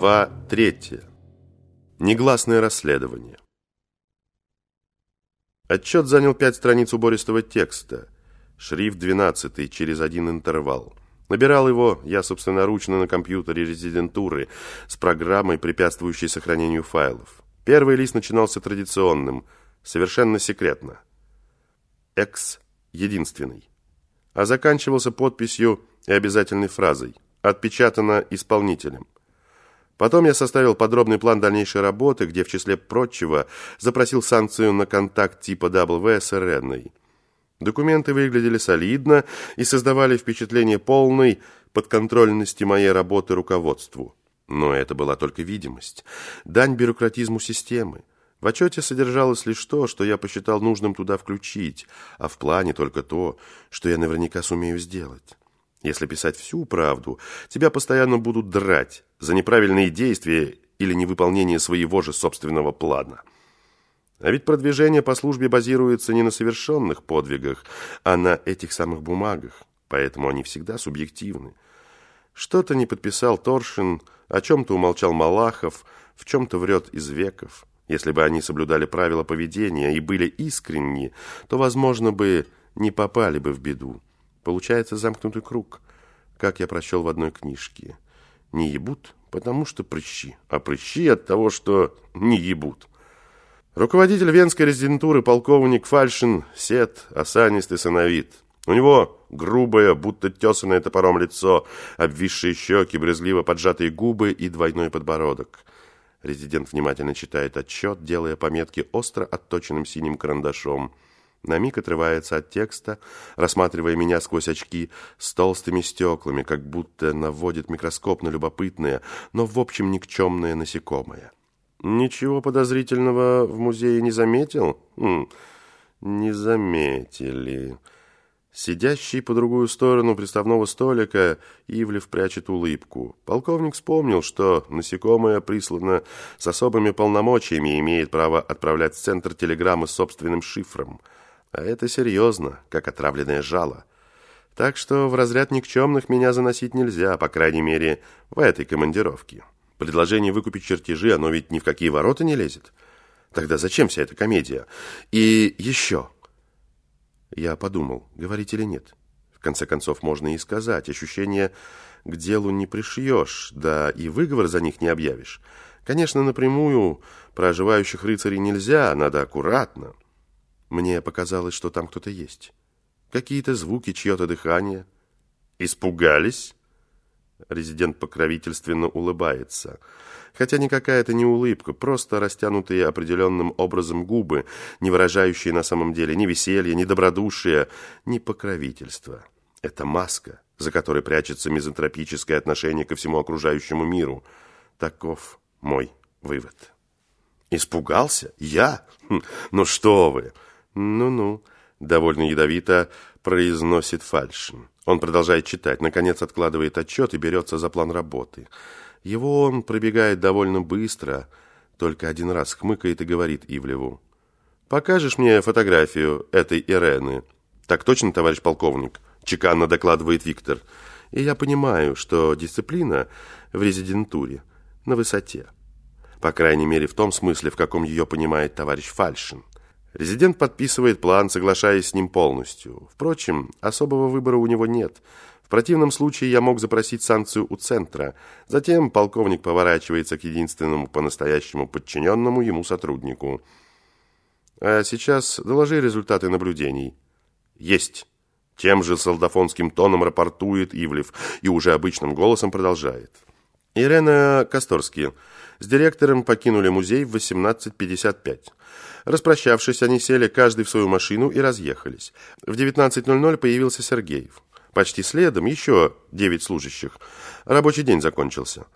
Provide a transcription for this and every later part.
Глава 3. Негласное расследование. Отчет занял пять страниц убористого текста. Шрифт 12 через один интервал. Набирал его я собственноручно на компьютере резидентуры с программой, препятствующей сохранению файлов. Первый лист начинался традиционным, совершенно секретно. Экс единственный. А заканчивался подписью и обязательной фразой «Отпечатано исполнителем». Потом я составил подробный план дальнейшей работы, где, в числе прочего, запросил санкцию на контакт типа W с Иренной. Документы выглядели солидно и создавали впечатление полной подконтрольности моей работы руководству. Но это была только видимость, дань бюрократизму системы. В отчете содержалось лишь то, что я посчитал нужным туда включить, а в плане только то, что я наверняка сумею сделать. Если писать всю правду, тебя постоянно будут драть за неправильные действия или невыполнение своего же собственного плана. А ведь продвижение по службе базируется не на совершенных подвигах, а на этих самых бумагах, поэтому они всегда субъективны. Что-то не подписал Торшин, о чем-то умолчал Малахов, в чем-то врет из веков. Если бы они соблюдали правила поведения и были искренни, то, возможно, бы не попали бы в беду. Получается замкнутый круг, как я прочел в одной книжке. Не ебут, потому что прыщи, а прыщи от того, что не ебут. Руководитель венской резидентуры полковник Фальшин сед, осанист и сыновит. У него грубое, будто тесанное топором лицо, обвисшие щеки, брезгливо поджатые губы и двойной подбородок. Резидент внимательно читает отчет, делая пометки остро отточенным синим карандашом – на миг отрывается от текста, рассматривая меня сквозь очки с толстыми стеклами, как будто наводит микроскоп на любопытное, но в общем никчемное насекомое. Ничего подозрительного в музее не заметил? Хм, не заметили. Сидящий по другую сторону приставного столика, Ивлев прячет улыбку. Полковник вспомнил, что насекомое прислано с особыми полномочиями и имеет право отправлять в центр телеграммы с собственным шифром. А это серьезно, как отравленное жало. Так что в разряд никчемных меня заносить нельзя, по крайней мере, в этой командировке. Предложение выкупить чертежи, оно ведь ни в какие ворота не лезет. Тогда зачем вся эта комедия? И еще. Я подумал, говорить или нет. В конце концов, можно и сказать. Ощущение к делу не пришьешь, да и выговор за них не объявишь. Конечно, напрямую про оживающих рыцарей нельзя, надо аккуратно. Мне показалось, что там кто-то есть. Какие-то звуки, чье-то дыхание. Испугались? Резидент покровительственно улыбается. Хотя никакая это не улыбка, просто растянутые определенным образом губы, не выражающие на самом деле ни веселья, ни добродушия, ни покровительства. Это маска, за которой прячется мизантропическое отношение ко всему окружающему миру. Таков мой вывод. Испугался? Я? Хм, ну что вы! «Ну-ну», — довольно ядовито произносит Фальшин. Он продолжает читать, наконец откладывает отчет и берется за план работы. Его он пробегает довольно быстро, только один раз хмыкает и говорит Ивлеву. «Покажешь мне фотографию этой Ирены?» «Так точно, товарищ полковник», — чеканно докладывает Виктор. «И я понимаю, что дисциплина в резидентуре на высоте. По крайней мере, в том смысле, в каком ее понимает товарищ Фальшин. Резидент подписывает план, соглашаясь с ним полностью. Впрочем, особого выбора у него нет. В противном случае я мог запросить санкцию у центра. Затем полковник поворачивается к единственному по-настоящему подчиненному ему сотруднику. А сейчас доложи результаты наблюдений. Есть. Тем же солдафонским тоном рапортует Ивлев и уже обычным голосом продолжает. Ирена Косторский. С директором покинули музей в 18.55. Распрощавшись, они сели каждый в свою машину и разъехались. В 19.00 появился Сергеев. Почти следом еще девять служащих. Рабочий день закончился.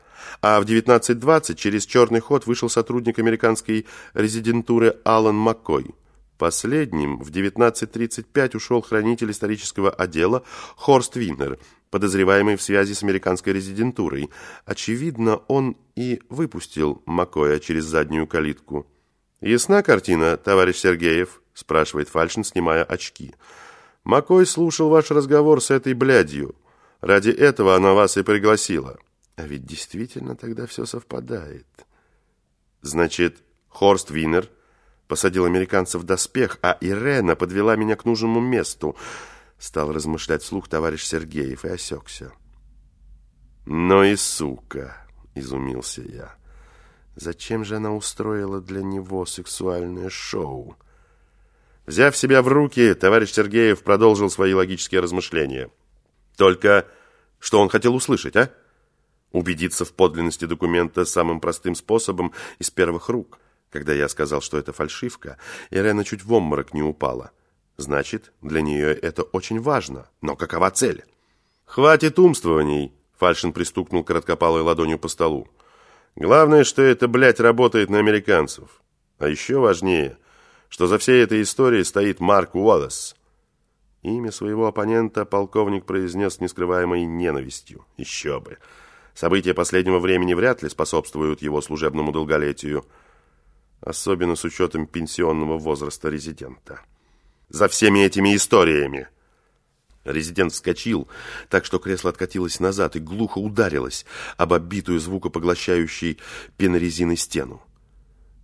А в 19.20 через черный ход вышел сотрудник американской резидентуры Алан Маккой. Последним в 19.35 ушел хранитель исторического отдела Хорст Виннер, подозреваемый в связи с американской резидентурой. Очевидно, он и выпустил Маккоя через заднюю калитку. «Ясна картина, товарищ Сергеев?» – спрашивает Фальшин, снимая очки. «Макой слушал ваш разговор с этой блядью. Ради этого она вас и пригласила». А ведь действительно тогда все совпадает. Значит, Хорст Винер посадил американцев в доспех, а Ирена подвела меня к нужному месту. Стал размышлять вслух товарищ Сергеев и осекся. «Но и сука!» — изумился я. «Зачем же она устроила для него сексуальное шоу?» Взяв себя в руки, товарищ Сергеев продолжил свои логические размышления. «Только что он хотел услышать, а?» Убедиться в подлинности документа самым простым способом из первых рук. Когда я сказал, что это фальшивка, Ирена чуть в обморок не упала. Значит, для нее это очень важно. Но какова цель? «Хватит умствований!» Фальшин пристукнул короткопалой ладонью по столу. «Главное, что это, блядь, работает на американцев. А еще важнее, что за всей этой историей стоит Марк Уоллес». Имя своего оппонента полковник произнес с нескрываемой ненавистью. Еще бы. События последнего времени вряд ли способствуют его служебному долголетию, особенно с учетом пенсионного возраста резидента. За всеми этими историями. Резидент вскочил, так что кресло откатилось назад и глухо ударилось об оббитую звукопоглощающей пенорезиной стену.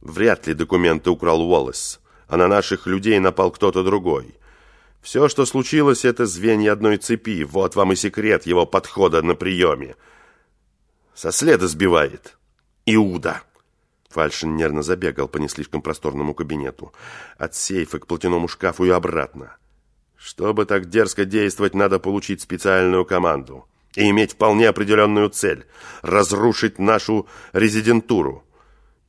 Вряд ли документы украл Уоллес, а на наших людей напал кто-то другой. Все, что случилось, это звенья одной цепи. Вот вам и секрет его подхода на приеме. Со следа сбивает. Иуда. Фальшин нервно забегал по не слишком просторному кабинету. От сейфа к платяному шкафу и обратно. Чтобы так дерзко действовать, надо получить специальную команду. И иметь вполне определенную цель. Разрушить нашу резидентуру.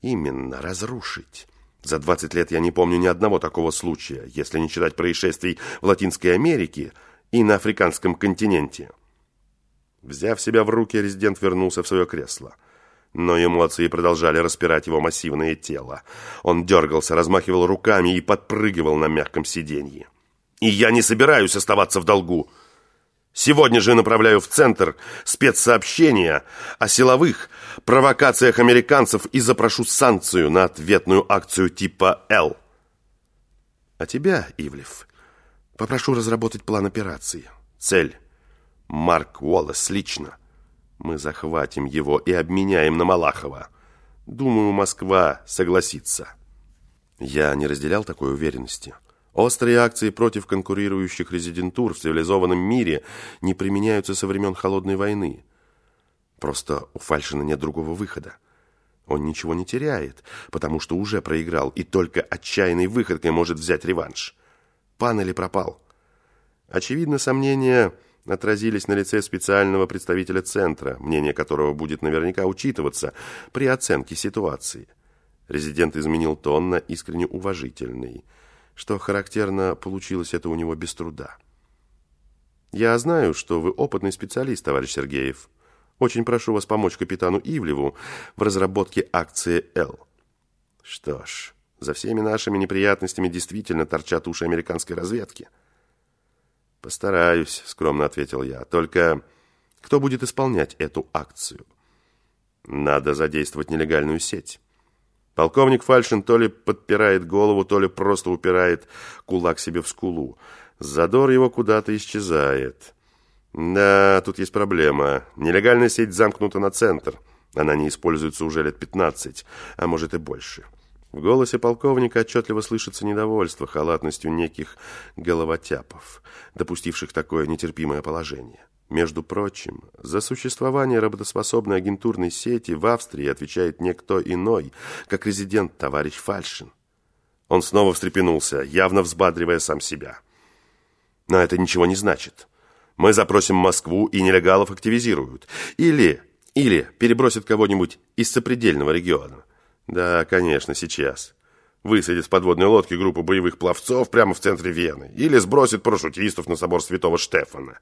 Именно, разрушить. За 20 лет я не помню ни одного такого случая, если не считать происшествий в Латинской Америке и на африканском континенте. Взяв себя в руки, резидент вернулся в свое кресло. Но эмоции продолжали распирать его массивное тело. Он дергался, размахивал руками и подпрыгивал на мягком сиденье. «И я не собираюсь оставаться в долгу!» Сегодня же направляю в Центр спецсообщения о силовых провокациях американцев и запрошу санкцию на ответную акцию типа «Л». А тебя, Ивлев, попрошу разработать план операции. Цель Марк Уоллес лично. Мы захватим его и обменяем на Малахова. Думаю, Москва согласится. Я не разделял такой уверенности. Острые акции против конкурирующих резидентур в цивилизованном мире не применяются со времен Холодной войны. Просто у Фальшина нет другого выхода. Он ничего не теряет, потому что уже проиграл, и только отчаянной выходкой может взять реванш. Пан или пропал? Очевидно, сомнения отразились на лице специального представителя Центра, мнение которого будет наверняка учитываться при оценке ситуации. Резидент изменил тон на искренне уважительный. Что характерно, получилось это у него без труда. «Я знаю, что вы опытный специалист, товарищ Сергеев. Очень прошу вас помочь капитану Ивлеву в разработке акции «Л». Что ж, за всеми нашими неприятностями действительно торчат уши американской разведки. «Постараюсь», — скромно ответил я. «Только кто будет исполнять эту акцию?» «Надо задействовать нелегальную сеть». Полковник Фальшин то ли подпирает голову, то ли просто упирает кулак себе в скулу. Задор его куда-то исчезает. Да, тут есть проблема. Нелегальная сеть замкнута на центр. Она не используется уже лет 15, а может и больше. В голосе полковника отчетливо слышится недовольство халатностью неких головотяпов, допустивших такое нетерпимое положение. Между прочим, за существование работоспособной агентурной сети в Австрии отвечает никто иной, как резидент товарищ Фальшин. Он снова встрепенулся, явно взбадривая сам себя. Но это ничего не значит. Мы запросим Москву, и нелегалов активизируют. Или, или перебросят кого-нибудь из сопредельного региона. Да, конечно, сейчас. Высадит с подводной лодки группу боевых пловцов прямо в центре Вены. Или сбросит парашютистов на собор святого Штефана.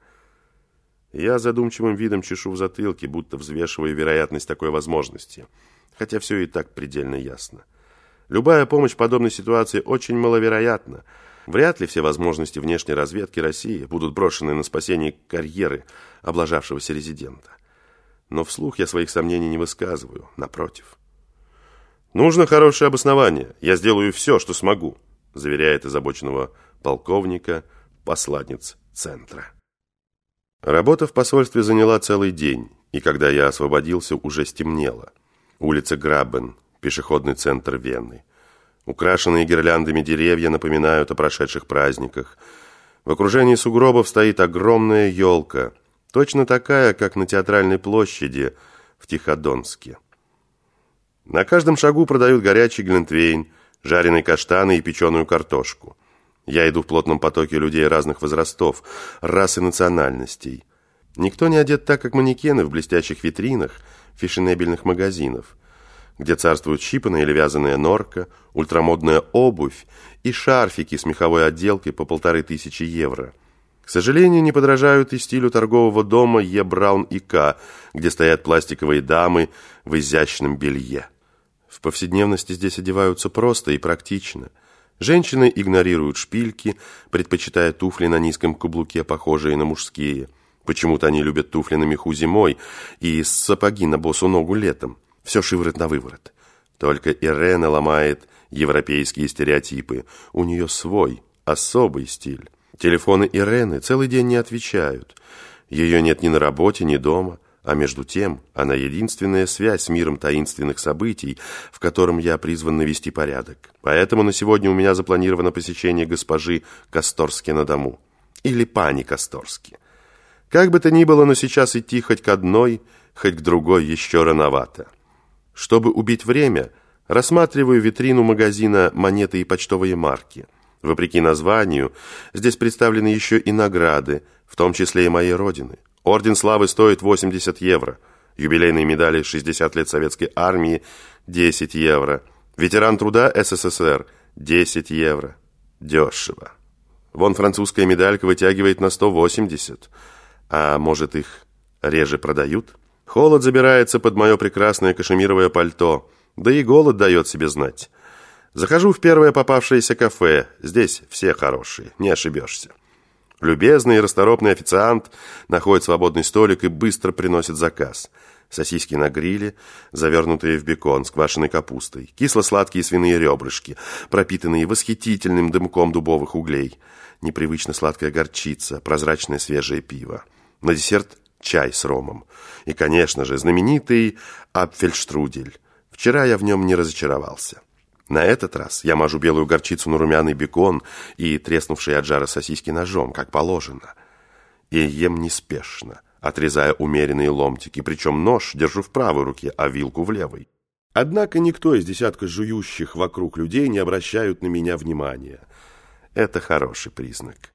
Я задумчивым видом чешу в затылке, будто взвешивая вероятность такой возможности. Хотя все и так предельно ясно. Любая помощь в подобной ситуации очень маловероятна. Вряд ли все возможности внешней разведки России будут брошены на спасение карьеры облажавшегося резидента. Но вслух я своих сомнений не высказываю, напротив. «Нужно хорошее обоснование. Я сделаю все, что смогу», заверяет озабоченного полковника посланец центра. Работа в посольстве заняла целый день, и когда я освободился, уже стемнело. Улица Граббен, пешеходный центр Вены. Украшенные гирляндами деревья напоминают о прошедших праздниках. В окружении сугробов стоит огромная елка, точно такая, как на театральной площади в Тиходонске. На каждом шагу продают горячий глинтвейн, жареные каштаны и печеную картошку. Я иду в плотном потоке людей разных возрастов, рас и национальностей. Никто не одет так, как манекены в блестящих витринах фешенебельных магазинов, где царствуют щипанная или вязаная норка, ультрамодная обувь и шарфики с меховой отделкой по полторы тысячи евро. К сожалению, не подражают и стилю торгового дома Е. Браун и К., где стоят пластиковые дамы в изящном белье. В повседневности здесь одеваются просто и практично. Женщины игнорируют шпильки, предпочитая туфли на низком каблуке, похожие на мужские – Почему-то они любят туфли на меху зимой и сапоги на босу ногу летом. Все шиворот на выворот. Только Ирена ломает европейские стереотипы. У нее свой, особый стиль. Телефоны Ирены целый день не отвечают. Ее нет ни на работе, ни дома. А между тем, она единственная связь с миром таинственных событий, в котором я призван навести порядок. Поэтому на сегодня у меня запланировано посещение госпожи Касторски на дому. Или пани Касторски. Как бы то ни было, но сейчас идти хоть к одной, хоть к другой еще рановато. Чтобы убить время, рассматриваю витрину магазина «Монеты и почтовые марки». Вопреки названию, здесь представлены еще и награды, в том числе и моей родины. Орден славы стоит 80 евро, юбилейные медали 60 лет советской армии 10 евро, ветеран труда СССР 10 евро. Дешево. Вон французская медалька вытягивает на 180 а может, их реже продают? Холод забирается под мое прекрасное кашемировое пальто, да и голод дает себе знать. Захожу в первое попавшееся кафе. Здесь все хорошие, не ошибешься. Любезный и расторопный официант находит свободный столик и быстро приносит заказ. Сосиски на гриле, завернутые в бекон с квашеной капустой, кисло-сладкие свиные ребрышки, пропитанные восхитительным дымком дубовых углей, непривычно сладкая горчица, прозрачное свежее пиво. На десерт чай с ромом. И, конечно же, знаменитый апфельштрудель. Вчера я в нем не разочаровался. На этот раз я мажу белую горчицу на румяный бекон и треснувшие от жара сосиски ножом, как положено. И ем неспешно, отрезая умеренные ломтики, причем нож держу в правой руке, а вилку в левой. Однако никто из десятка жующих вокруг людей не обращают на меня внимания. Это хороший признак.